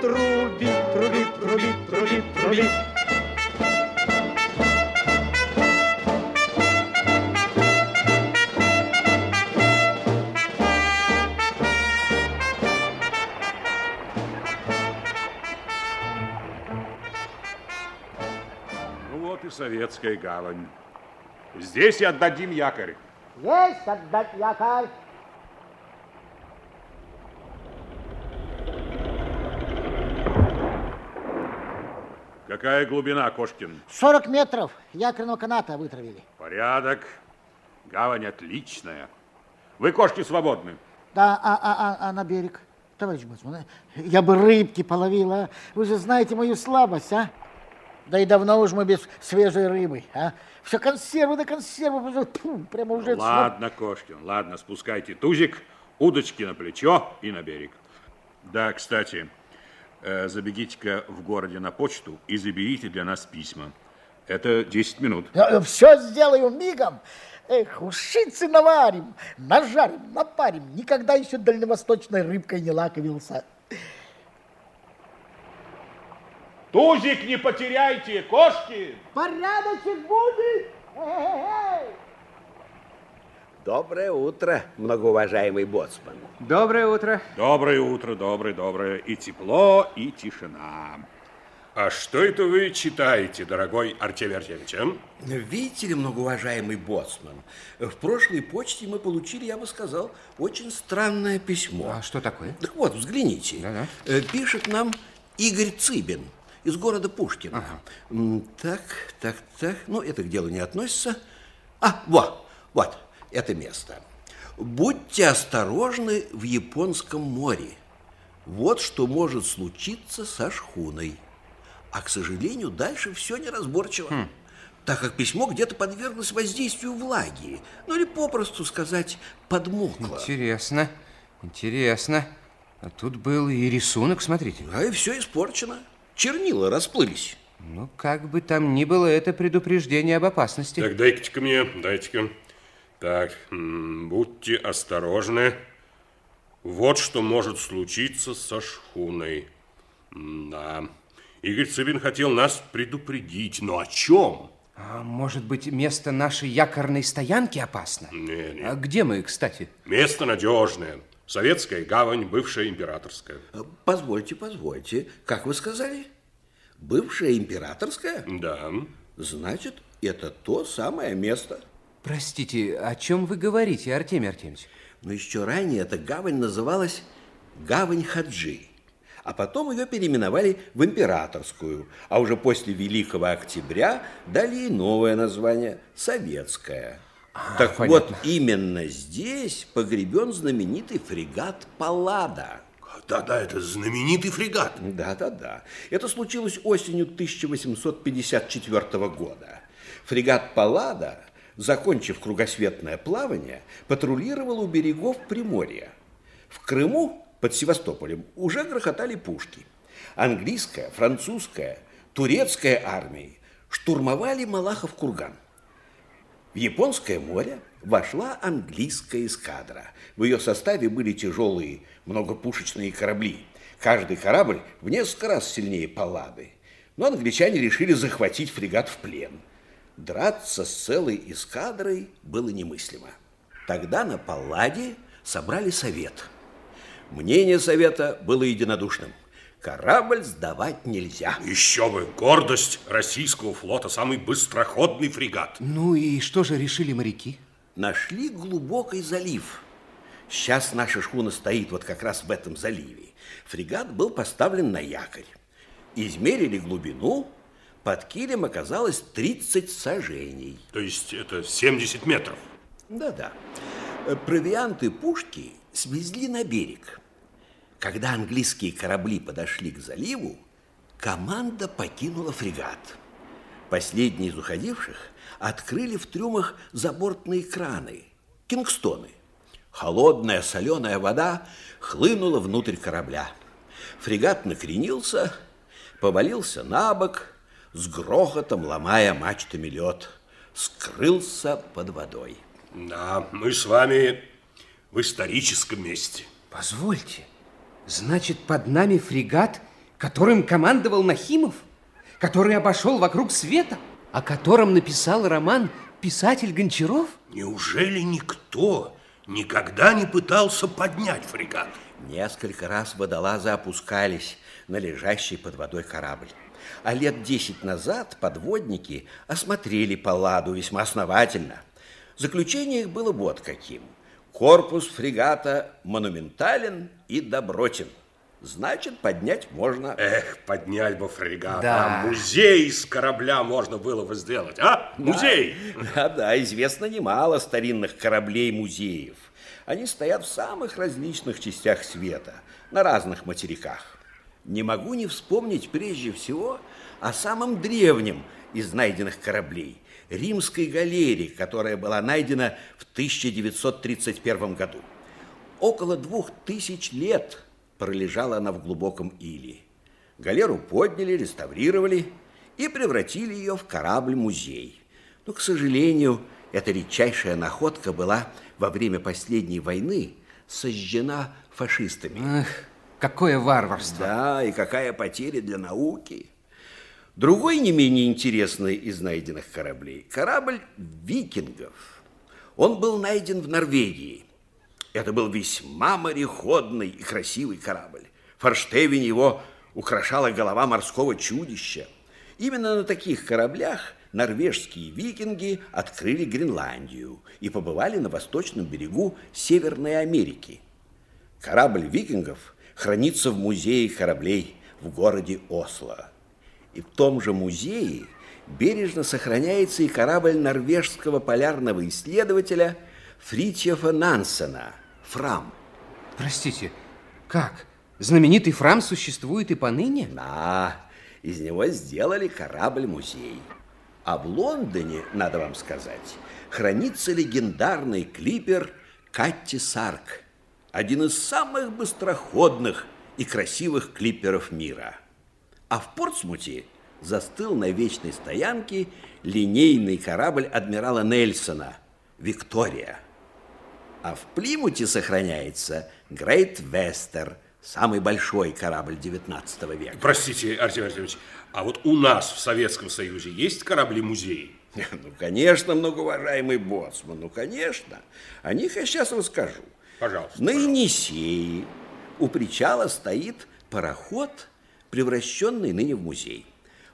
трубит, трубит, трубит, трубит, трубит. Ну вот и советская гавань. Здесь и отдадим якорь. Есть отдать якорь. Какая глубина, Кошкин? 40 метров якорного каната вытравили. Порядок. Гавань отличная. Вы, кошки, свободны. Да, а, а, а, а на берег? Товарищ Боцман, я бы рыбки половила. Вы же знаете мою слабость, а? Да и давно уж мы без свежей рыбы, а? Все консервы на консервы, Фу, прямо уже... Ладно, Кошкин, ладно, спускайте тузик, удочки на плечо и на берег. Да, кстати, забегите-ка в городе на почту и заберите для нас письма. Это 10 минут. Все сделаю мигом. Эх, ушицы наварим, нажарим, напарим. Никогда еще дальневосточной рыбкой не лаковился. Тузик не потеряйте, кошки! Порядочек будет! Доброе утро, многоуважаемый боцман. Доброе утро. Доброе утро, доброе, доброе. И тепло, и тишина. А что это вы читаете, дорогой Артемий Артемьевич? а? Видите ли, многоуважаемый боцман, в прошлой почте мы получили, я бы сказал, очень странное письмо. А что такое? Так вот, взгляните. Да-да. Э, Пишет нам Игорь Цыбин из города Пушкина. Ага. Так, так, так. Ну, это к делу не относится. А, вот, вот, это место. Будьте осторожны в Японском море. Вот что может случиться со шхуной. А, к сожалению, дальше все неразборчиво. Так как письмо где-то подверглось воздействию влаги. Ну, или попросту сказать, подмокло. Интересно, интересно. А тут был и рисунок, смотрите. А и все испорчено. Чернила расплылись. Ну, как бы там ни было, это предупреждение об опасности. Так, дайте-ка мне, дайте-ка. Так, будьте осторожны. Вот что может случиться со шхуной. Да. Игорь Цыбин хотел нас предупредить, но о чем? А может быть, место нашей якорной стоянки опасно? Не, не. А где мы, кстати? Место надежное. Советская гавань, бывшая императорская. А, Позвольте, позвольте. Как вы сказали? Бывшая императорская? Да. Значит, это то самое место. Простите, о чем вы говорите, Артемий Артемьевич? Но еще ранее эта гавань называлась Гавань Хаджи. А потом ее переименовали в Императорскую. А уже после Великого Октября дали ей новое название – Советская. так понятно. вот, именно здесь погребен знаменитый фрегат «Паллада». Да-да, это знаменитый фрегат. Да-да-да. Это случилось осенью 1854 года. Фрегат «Паллада», закончив кругосветное плавание, патрулировал у берегов Приморья. В Крыму, под Севастополем, уже грохотали пушки. Английская, французская, турецкая армии штурмовали Малахов курган. В Японское море вошла английская эскадра. В ее составе были тяжелые многопушечные корабли. Каждый корабль в несколько раз сильнее Паллады. Но англичане решили захватить фрегат в плен. Драться с целой эскадрой было немыслимо. Тогда на Палладе собрали совет. Мнение совета было единодушным. Корабль сдавать нельзя. Еще бы, гордость российского флота, самый быстроходный фрегат. Ну и что же решили моряки? нашли глубокий залив. Сейчас наша шхуна стоит вот как раз в этом заливе. Фрегат был поставлен на якорь. Измерили глубину, под килем оказалось 30 сажений. То есть это 70 метров. Да-да. Провианты пушки свезли на берег. Когда английские корабли подошли к заливу, команда покинула фрегат. Последние из уходивших открыли в трюмах забортные краны, кингстоны. Холодная соленая вода хлынула внутрь корабля. Фрегат накренился, повалился на бок, с грохотом ломая мачтами лед, скрылся под водой. Да, мы с вами в историческом месте. Позвольте, значит, под нами фрегат, которым командовал Нахимов, который обошел вокруг света, о котором написал роман писатель Гончаров? Неужели никто никогда не пытался поднять фрегат? Несколько раз водолазы опускались на лежащий под водой корабль. А лет десять назад подводники осмотрели Палладу весьма основательно. Заключение их было вот каким. Корпус фрегата монументален и добротен. Значит, поднять можно. Эх, поднять бы фрегат, Да. а музей из корабля можно было бы сделать, а? Музей! Да, да, известно немало старинных кораблей-музеев. Они стоят в самых различных частях света, на разных материках. Не могу не вспомнить прежде всего о самом древнем из найденных кораблей – римской галере, которая была найдена в 1931 году. Около двух тысяч лет пролежала она в глубоком иле. Галеру подняли, реставрировали и превратили ее в корабль-музей. Но, к сожалению, эта редчайшая находка была во время последней войны сожжена фашистами. Эх, какое варварство. Да, и какая потеря для науки. Другой не менее интересный из найденных кораблей – корабль викингов. Он был найден в Норвегии. Это был весьма мореходный и красивый корабль. Форштевень его украшала голова морского чудища. Именно на таких кораблях норвежские викинги открыли Гренландию и побывали на восточном берегу Северной Америки. Корабль викингов хранится в музее кораблей в городе Осло. И в том же музее бережно сохраняется и корабль норвежского полярного исследователя Фритьофа Нансена «Фрам». Простите, как? Знаменитый Фрам существует и поныне? Да, из него сделали корабль-музей. А в Лондоне, надо вам сказать, хранится легендарный клипер Катти Сарк, один из самых быстроходных и красивых клиперов мира. А в Портсмуте застыл на вечной стоянке линейный корабль адмирала Нельсона «Виктория». А в Плимуте сохраняется Грейт Вестер, самый большой корабль 19 века. Простите, Артем Артемович, а вот у нас в Советском Союзе есть корабли-музеи? Ну, конечно, многоуважаемый боцман, ну, конечно. О них я сейчас расскажу. Пожалуйста, На. Енисее у причала стоит пароход, превращенный ныне в музей.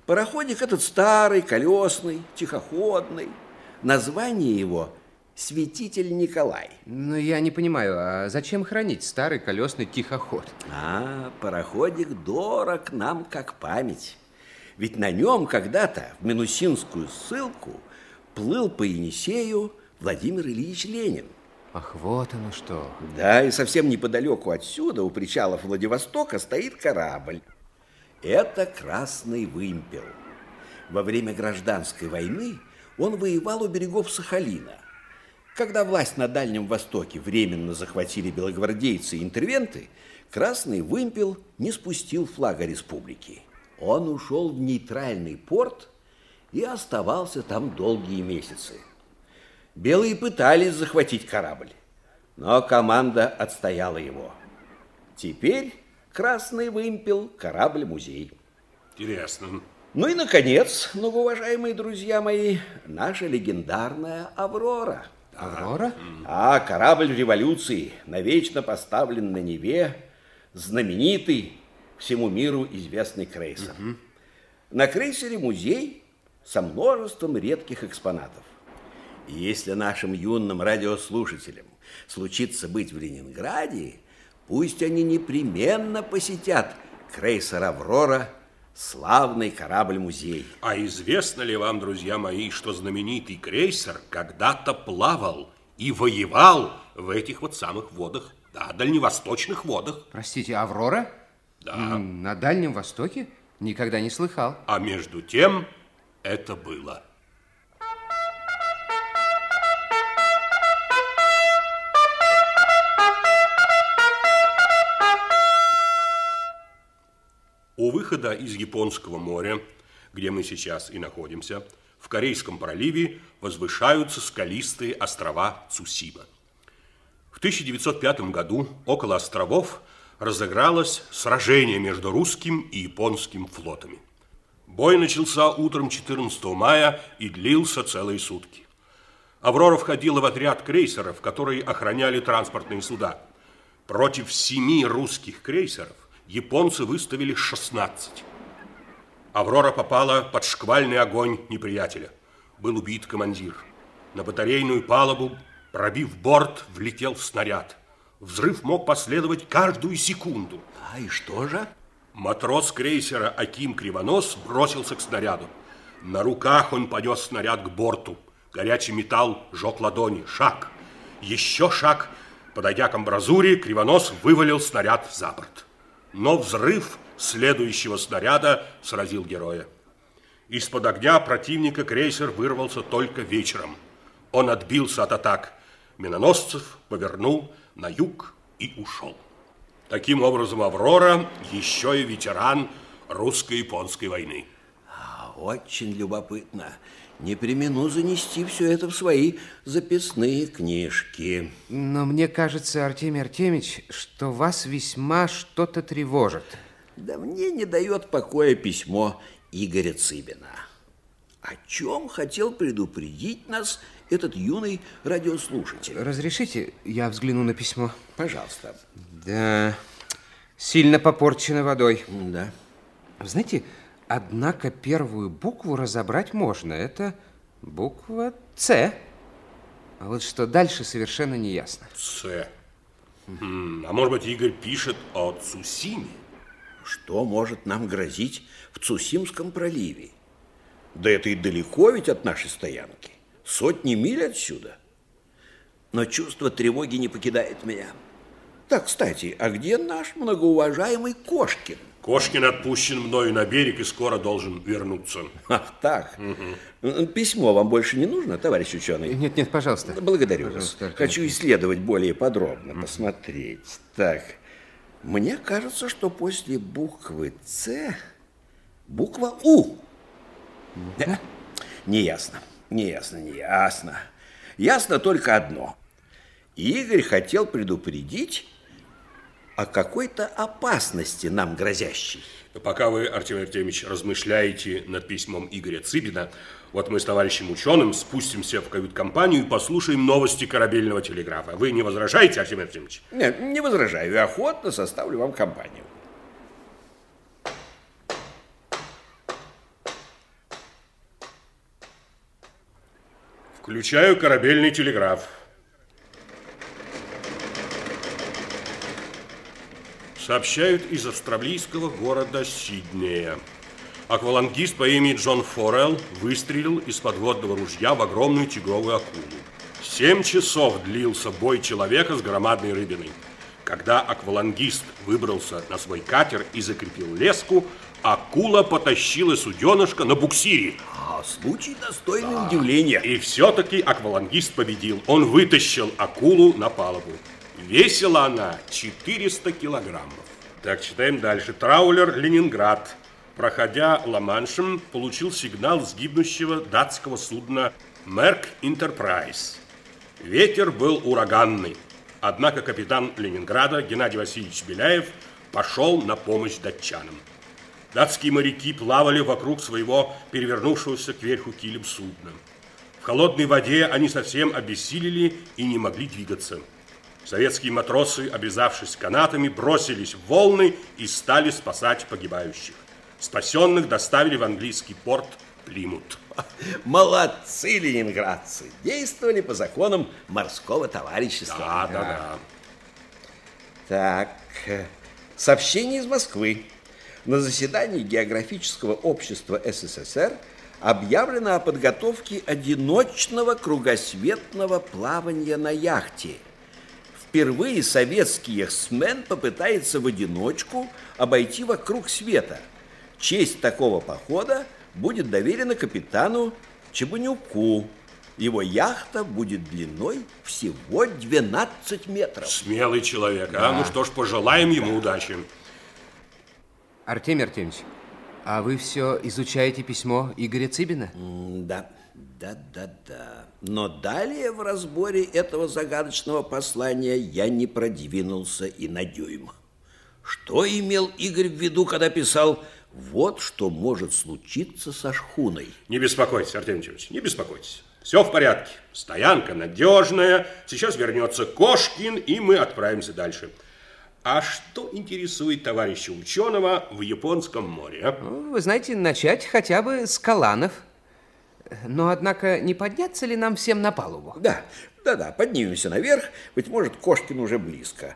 Пароходик этот старый, колесный, тихоходный. Название его «Святитель Николай». Но я не понимаю, а зачем хранить старый колесный тихоход? А, пароходик дорог нам как память. Ведь на нем когда-то в Минусинскую ссылку плыл по Енисею Владимир Ильич Ленин. Ах, вот оно что. Да, и совсем неподалеку отсюда, у причалов Владивостока, стоит корабль. Это «Красный вымпел». Во время гражданской войны он воевал у берегов Сахалина. Когда власть на Дальнем Востоке временно захватили белогвардейцы и интервенты, Красный Вымпел не спустил флага республики. Он ушел в нейтральный порт и оставался там долгие месяцы. Белые пытались захватить корабль, но команда отстояла его. Теперь Красный Вымпел – корабль-музей. Интересно. Ну и, наконец, многоуважаемые друзья мои, наша легендарная «Аврора». Аврора? А, корабль революции, навечно поставлен на Неве, знаменитый, всему миру известный крейсер. На крейсере музей со множеством редких экспонатов. И если нашим юным радиослушателям случится быть в Ленинграде, пусть они непременно посетят крейсер «Аврора», славный корабль-музей. А известно ли вам, друзья мои, что знаменитый крейсер когда-то плавал и воевал в этих вот самых водах, да, дальневосточных водах? Простите, Аврора? Да. На Дальнем Востоке? Никогда не слыхал. А между тем это было. У выхода из Японского моря, где мы сейчас и находимся, в Корейском проливе возвышаются скалистые острова Цусима. В 1905 году около островов разыгралось сражение между русским и японским флотами. Бой начался утром 14 мая и длился целые сутки. «Аврора» входила в отряд крейсеров, которые охраняли транспортные суда. Против семи русских крейсеров японцы выставили 16. «Аврора» попала под шквальный огонь неприятеля. Был убит командир. На батарейную палубу, пробив борт, влетел снаряд. Взрыв мог последовать каждую секунду. А и что же? Матрос крейсера Аким Кривонос бросился к снаряду. На руках он понес снаряд к борту. Горячий металл жег ладони. Шаг. Еще шаг. Подойдя к амбразуре, Кривонос вывалил снаряд за борт. Но взрыв следующего снаряда сразил героя. Из-под огня противника крейсер вырвался только вечером. Он отбился от атак миноносцев, повернул на юг и ушел. Таким образом, Аврора еще и ветеран русско-японской войны. А, очень любопытно. Не примену занести все это в свои записные книжки. Но мне кажется, Артемий Артемьевич, что вас весьма что-то тревожит. Да мне не дает покоя письмо Игоря Цыбина. О чем хотел предупредить нас этот юный радиослушатель? Разрешите, я взгляну на письмо? Пожалуйста. Да, сильно попорчено водой. Да. Знаете, однако первую букву разобрать можно. Это буква «Ц». А вот что дальше совершенно не ясно. С. М, А может быть, Игорь пишет о Цусиме? Что может нам грозить в Цусимском проливе? Да это и далеко ведь от нашей стоянки. Сотни миль отсюда. Но чувство тревоги не покидает меня. Так, кстати, а где наш многоуважаемый Кошкин? Кошкин отпущен мною на берег и скоро должен вернуться. Ах, так. Письмо вам больше не нужно, товарищ ученый? Нет, нет, пожалуйста. Благодарю Пожалуйста, вас. Хочу исследовать более подробно, посмотреть. Так, мне кажется, что после буквы «Ц» буква «У». Да? Неясно, неясно, неясно. Ясно только одно. Игорь хотел предупредить о какой-то опасности нам грозящей. Пока вы, Артемий Артемьевич, размышляете над письмом Игоря Цыбина, вот мы с товарищем ученым спустимся в кают-компанию и послушаем новости корабельного телеграфа. Вы не возражаете, Артемий Артемьевич? Нет, не возражаю, и охотно составлю вам компанию. Включаю корабельный телеграф. Сообщают из австралийского города Сиднея. Аквалангист по имени Джон Форелл выстрелил из подводного ружья в огромную тигровую акулу. Семь часов длился бой человека с громадной рыбиной. Когда аквалангист выбрался на свой катер и закрепил леску, акула потащила суденышко на буксире. А случай достойный удивления. И все-таки аквалангист победил. Он вытащил акулу на палубу. Весила она 400 килограммов. Так, читаем дальше. Траулер «Ленинград», проходя Ла-Маншем, получил сигнал с датского судна «Мерк Интерпрайз». Ветер был ураганный. Однако капитан Ленинграда Геннадий Васильевич Беляев пошел на помощь датчанам. Датские моряки плавали вокруг своего перевернувшегося кверху килем судна. В холодной воде они совсем обессилели и не могли двигаться. Советские матросы, обвязавшись канатами, бросились в волны и стали спасать погибающих. Спасенных доставили в английский порт Плимут. Молодцы, ленинградцы. Действовали по законам морского товарищества. Да, да, да. Так, сообщение из Москвы. На заседании Географического общества СССР объявлено о подготовке одиночного кругосветного плавания на яхте. Впервые советский яхтсмен попытается в одиночку обойти вокруг света. Честь такого похода будет доверена капитану Чебанюку. Его яхта будет длиной всего 12 метров. Смелый человек, а? Ну что ж, пожелаем ему удачи. Артемий Артемьевич, а вы все изучаете письмо Игоря Цыбина? М, Да, да, да, да. Но далее в разборе этого загадочного послания я не продвинулся и на дюйм. Что имел Игорь в виду, когда писал «Вот что может случиться со шхуной»? Не беспокойтесь, Артемий Ильич, не беспокойтесь. Все в порядке. Стоянка надежная. Сейчас вернется Кошкин, и мы отправимся дальше. А что интересует товарища ученого в Японском море? Вы знаете, начать хотя бы с Каланов. Но, однако, не подняться ли нам всем на палубу? Да, да, да, поднимемся наверх, быть может, Кошкин уже близко.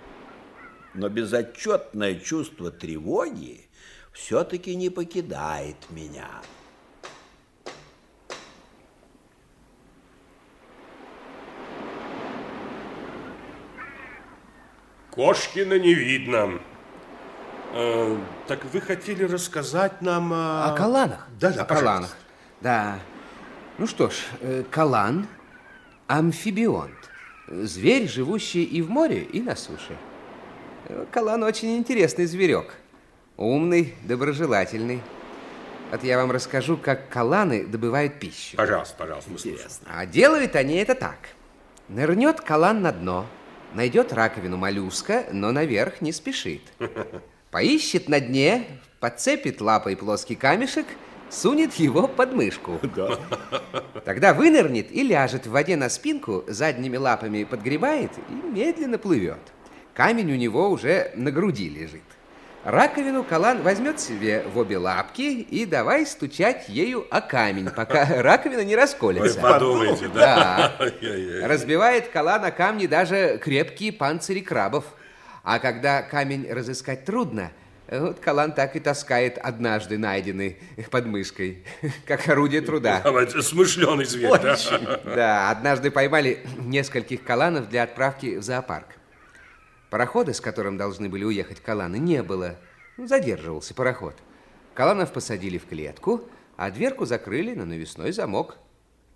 Но безотчетное чувство тревоги все-таки не покидает меня. Кошкина не видно. Э, так вы хотели рассказать нам о... О Каланах? Да, да, О Каланах. Да. Ну что ж, э, Калан – амфибионт. Зверь, живущий и в море, и на суше. Э, Калан очень интересный зверек. Умный, доброжелательный. Вот я вам расскажу, как каланы добывают пищу. Пожалуйста, пожалуйста, мы слушаем. А делают они это так. Нырнет калан на дно, найдет раковину моллюска, но наверх не спешит. Поищет на дне, подцепит лапой плоский камешек, сунет его под мышку. Тогда вынырнет и ляжет в воде на спинку, задними лапами подгребает и медленно плывет. Камень у него уже на груди лежит. Раковину Калан возьмет себе в обе лапки и давай стучать ею о камень, пока раковина не Вы расколется. подумайте, да? Да. Разбивает Калан о камни даже крепкие панцири крабов. А когда камень разыскать трудно, вот Калан так и таскает однажды найденный под мышкой, как орудие труда. Смышленый зверь, да? Да, однажды поймали нескольких каланов для отправки в зоопарк. Парохода, с которым должны были уехать каланы, не было. Ну, Задерживался пароход. Каланов посадили в клетку, а дверку закрыли на навесной замок.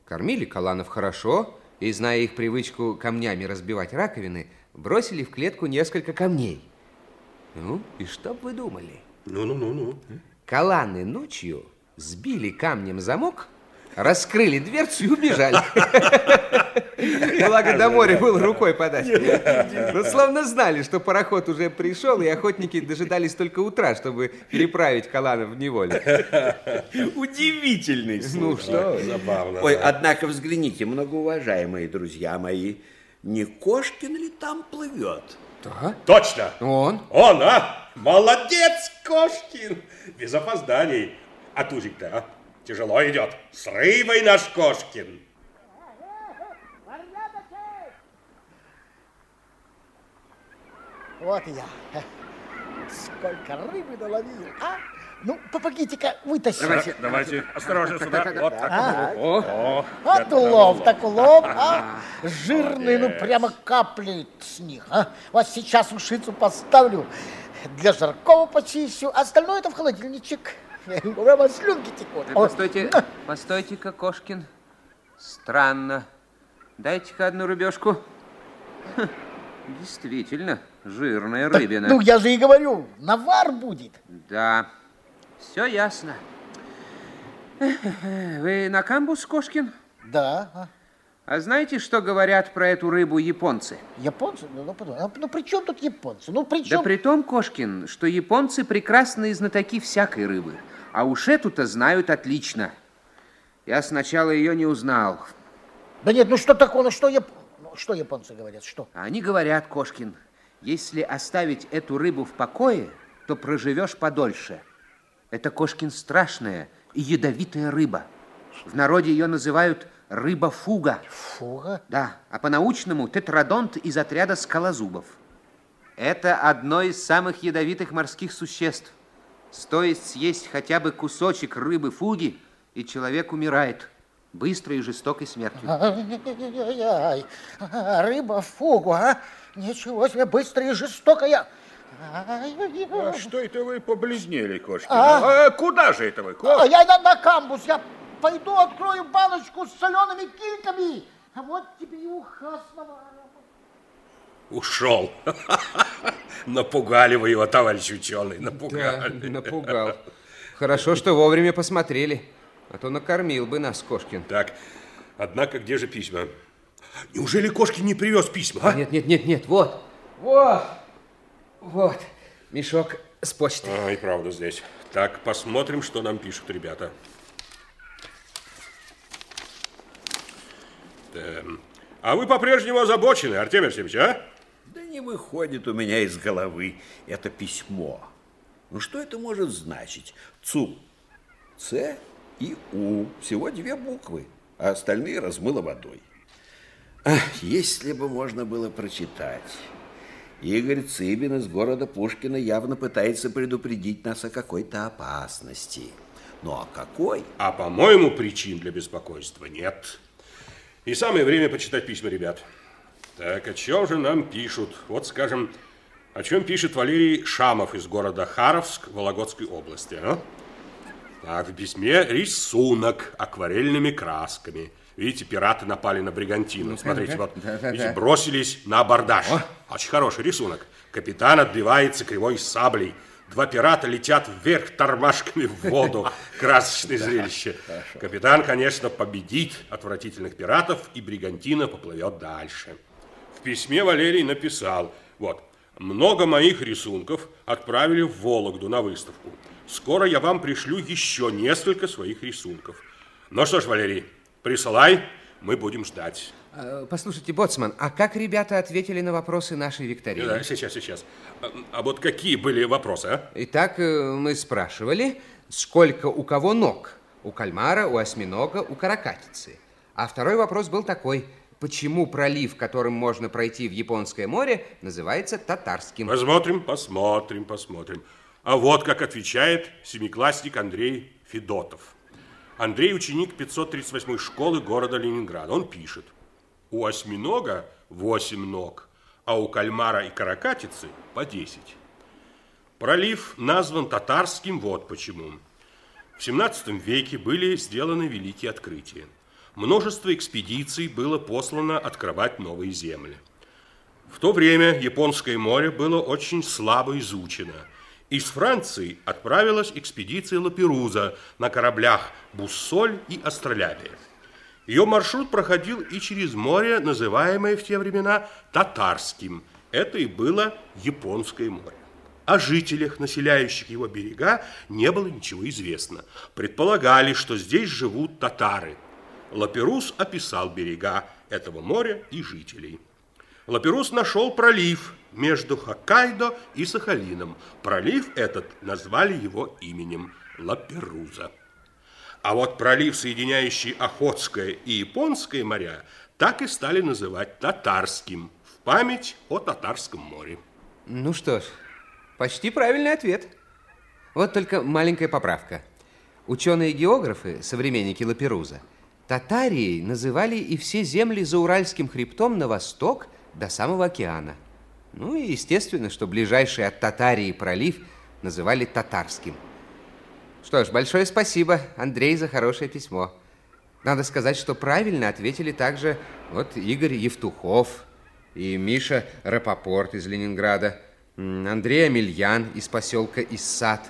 Кормили каланов хорошо, и, зная их привычку камнями разбивать раковины, бросили в клетку несколько камней. Ну, и что б вы думали? Ну-ну-ну-ну. Каланы ночью сбили камнем замок, раскрыли дверцу и убежали. Благо до моря было рукой подать. Но словно знали, что пароход уже пришел, и охотники дожидались только утра, чтобы переправить Каланов в неволю. Удивительный Ну что? Забавно. Ой, да. однако взгляните, многоуважаемые друзья мои, не Кошкин ли там плывет? Да? Точно! Он? Он, а? Молодец, Кошкин! Без опозданий. А тузик-то, а? Тяжело идет. С рыбой наш Кошкин. Вот и я. Сколько рыбы наловил, а? Ну, помогите-ка вытащить. давайте, осторожно сюда. Вот так. А, О, вот улов, так улов, а? Жирный, ну прямо капли с них, а? Вот сейчас ушицу поставлю, для жаркого почищу, а остальное это в холодильничек. Прямо слюнки текут. О, Постойте, постойте-ка, Кошкин. Странно. Дайте-ка одну рыбешку. Действительно, жирная рыбина. Ну, я же и говорю, навар будет. Да, все ясно. Вы на камбус, Кошкин? Да, а? А знаете, что говорят про эту рыбу японцы? японцы, ну, ну, подумай, ну, при чем тут японцы? Ну, при Да чем? при том, Кошкин, что японцы прекрасные знатоки всякой рыбы. А уж эту-то знают отлично. Я сначала ее не узнал. Да нет, ну что такое, ну что, яп... ну, что японцы говорят, что? А Они говорят, Кошкин, если оставить эту рыбу в покое, то проживешь подольше. Это, Кошкин, страшная и ядовитая рыба. В народе ее называют рыба-фуга. Фуга? Да, а по-научному тетрадонт из отряда скалозубов. Это одно из самых ядовитых морских существ. Стоит съесть хотя бы кусочек рыбы-фуги, и человек умирает быстрой и жестокой смертью. Ай-яй-яй, рыба фугу, а? Ничего себе, быстрая и жестокая. А что это вы побледнели, Кошкин? А? А куда же это вы, А Кошкин? я на, на камбус, я пойду открою баночку с солеными кильками. А вот тебе и уха с. Ушел. Напугали вы его, товарищ ученый, Да, напугали. напугал. Хорошо, что вовремя посмотрели. А то накормил бы нас Кошкин. Так, однако, где же письма? Неужели Кошкин не привез письма, а? Нет, нет, нет, нет, вот. Вот. Вот. Мешок с почтой. А, и правда здесь. Так, посмотрим, что нам пишут ребята. Эм, А вы по-прежнему озабочены, Артемий Арсеньевич, а? Да не выходит у меня из головы это письмо. Ну что это может значить? ЦУ. Ц и У. Всего две буквы, а остальные размыло водой. Ах, если бы можно было прочитать. Игорь Цыбин из города Пушкина явно пытается предупредить нас о какой-то опасности. Ну а какой? А, по-моему, причин для беспокойства нет. И самое время почитать письма ребят. Так, о чем же нам пишут? Вот, скажем, о чем пишет Валерий Шамов из города Харовск Вологодской области. а? Так, в письме рисунок акварельными красками. Видите, пираты напали на бригантину. Смотрите, вот, видите, бросились на абордаж. Очень хороший рисунок. Капитан отбивается кривой саблей. Два пирата летят вверх тормашками в воду. Красочное зрелище. Капитан, конечно, победит отвратительных пиратов, и бригантина поплывет дальше. В письме Валерий написал, вот, много моих рисунков отправили в Вологду на выставку. Скоро я вам пришлю еще несколько своих рисунков. Ну что ж, Валерий, присылай, мы будем ждать. Э, Послушайте, Боцман, а как ребята ответили на вопросы нашей викторины? Да, сейчас, сейчас. А, а вот какие были вопросы, а? Итак, э, мы спрашивали, сколько у кого ног? У кальмара, у осьминога, у каракатицы. А второй вопрос был такой. Почему пролив, которым можно пройти в Японское море, называется татарским? Посмотрим, посмотрим, посмотрим. А вот как отвечает семиклассник Андрей Федотов. Андрей ученик 538 школы города Ленинграда. Он пишет. У осьминога 8 ног, а у кальмара и каракатицы по 10. Пролив назван татарским вот почему. В 17 веке были сделаны великие открытия. Множество экспедиций было послано открывать новые земли. В то время Японское море было очень слабо изучено. Из Франции отправилась экспедиция Лаперуза на кораблях «Буссоль» и «Астролябия». Ее маршрут проходил и через море, называемое в те времена Татарским. Это и было Японское море. О жителях, населяющих его берега, не было ничего известно. Предполагали, что здесь живут татары. Лаперус описал берега этого моря и жителей. Лаперус нашел пролив между Хоккайдо и Сахалином. Пролив этот назвали его именем Лаперуза. А вот пролив, соединяющий Охотское и Японское моря, так и стали называть Татарским, в память о Татарском море. Ну что ж, почти правильный ответ. Вот только маленькая поправка. Ученые-географы, современники Лаперуза, Татарией называли и все земли за Уральским хребтом на восток до самого океана. Ну и естественно, что ближайший от Татарии пролив называли Татарским. Что ж, большое спасибо, Андрей, за хорошее письмо. Надо сказать, что правильно ответили также вот Игорь Евтухов и Миша Рапопорт из Ленинграда, Андрей Амельян из поселка Иссад,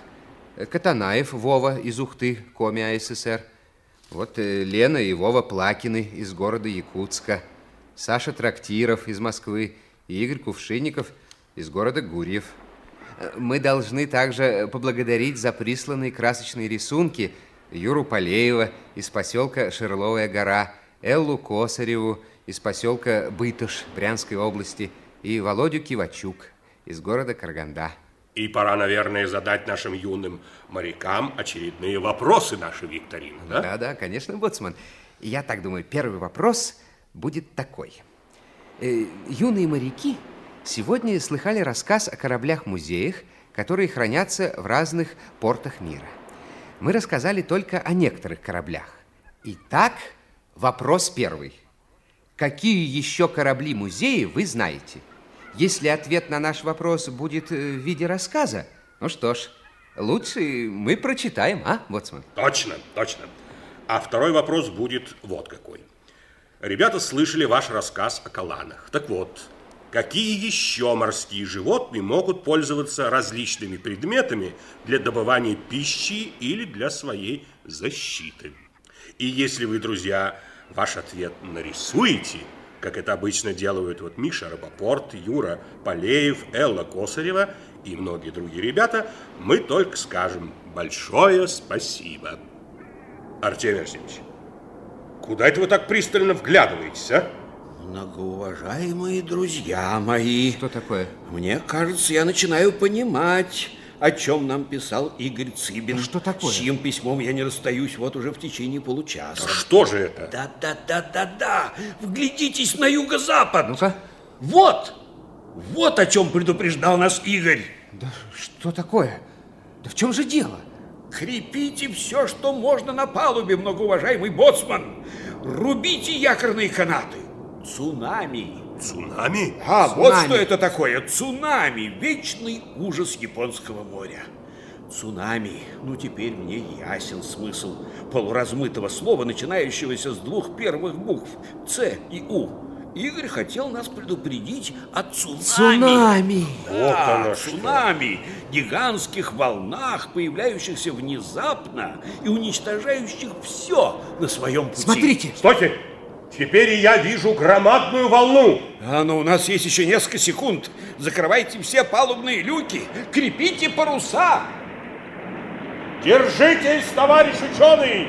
э, Катанаев Вова из Ухты, Коми АССР, вот э, Лена и Вова Плакины из города Якутска, Саша Трактиров из Москвы и Игорь Кувшинников из города Гурьев. Э, Мы должны также поблагодарить за присланные красочные рисунки Юру Полеева из поселка Шерловая гора, Эллу Косареву из поселка Бытыш Брянской области и Володю Кивачук из города Карганда. И пора, наверное, задать нашим юным морякам очередные вопросы нашей викторины, да? Да-да, конечно, Боцман. Я так думаю, первый вопрос будет такой. Э, юные моряки сегодня слыхали рассказ о кораблях-музеях, которые хранятся в разных портах мира. Мы рассказали только о некоторых кораблях. Итак, вопрос первый. Какие еще корабли-музеи вы знаете? Если ответ на наш вопрос будет э, в виде рассказа, ну что ж, лучше мы прочитаем, а, Боцман? Точно, точно. А второй вопрос будет вот какой. Ребята слышали ваш рассказ о каланах. Так вот, какие еще морские животные могут пользоваться различными предметами для добывания пищи или для своей защиты? И если вы, друзья, ваш ответ нарисуете, как это обычно делают вот Миша Рабопорт, Юра Полеев, Элла Косарева и многие другие ребята, мы только скажем большое спасибо. Артемий Арсеньевич, куда это вы так пристально вглядываетесь, а? Многоуважаемые друзья мои. Что такое? Мне кажется, я начинаю понимать, о чем нам писал Игорь Цыбин. Что такое? С чьим письмом я не расстаюсь вот уже в течение получаса. Что же это? Да-да-да-да-да. Вглядитесь на юго-запад. Ну-ка. Вот. Вот о чем предупреждал нас Игорь. Да что такое? Да в чем же дело? Крепите все, что можно на палубе, многоуважаемый боцман. Рубите якорные канаты. Цунами. Цунами? А, Цунами. вот что это такое. Цунами. Вечный ужас Японского моря. Цунами. Ну, теперь мне ясен смысл полуразмытого слова, начинающегося с двух первых букв «Ц» и «У». Игорь хотел нас предупредить о цунами. Цунами. Вот Да, оно что. цунами, гигантских волнах, появляющихся внезапно и уничтожающих все на своем пути. Смотрите. Стойте! Теперь и я вижу громадную волну. А, ну, у нас есть еще несколько секунд. Закрывайте все палубные люки, крепите паруса. Держитесь, товарищ ученый!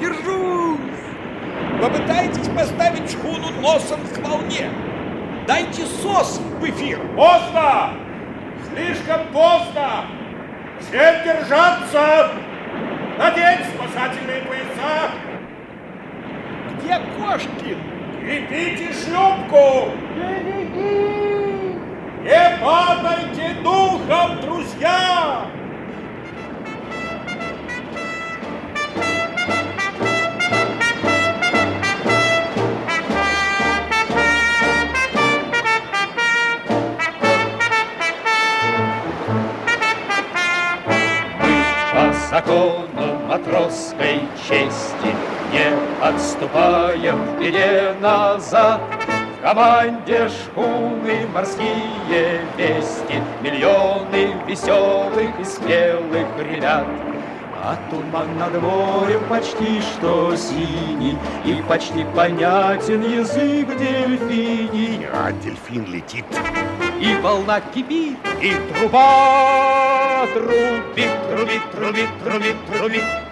Держусь! Попытайтесь поставить шхуну носом к волне. Дайте сос в эфир. Поздно! Слишком поздно! Всем держаться! Надеть спасательные пояса! Где Кошкин? Крепите шлюпку! Не падайте духом, друзья! По закону матросской чести. Не отступаем в беде назад. В команде шхуны морские вести. Миллионы веселых и смелых ребят. А туман над морем почти что синий. И почти понятен язык дельфиний. А дельфин летит. И волна кипит, и труба трубит, трубит, трубит, трубит, трубит.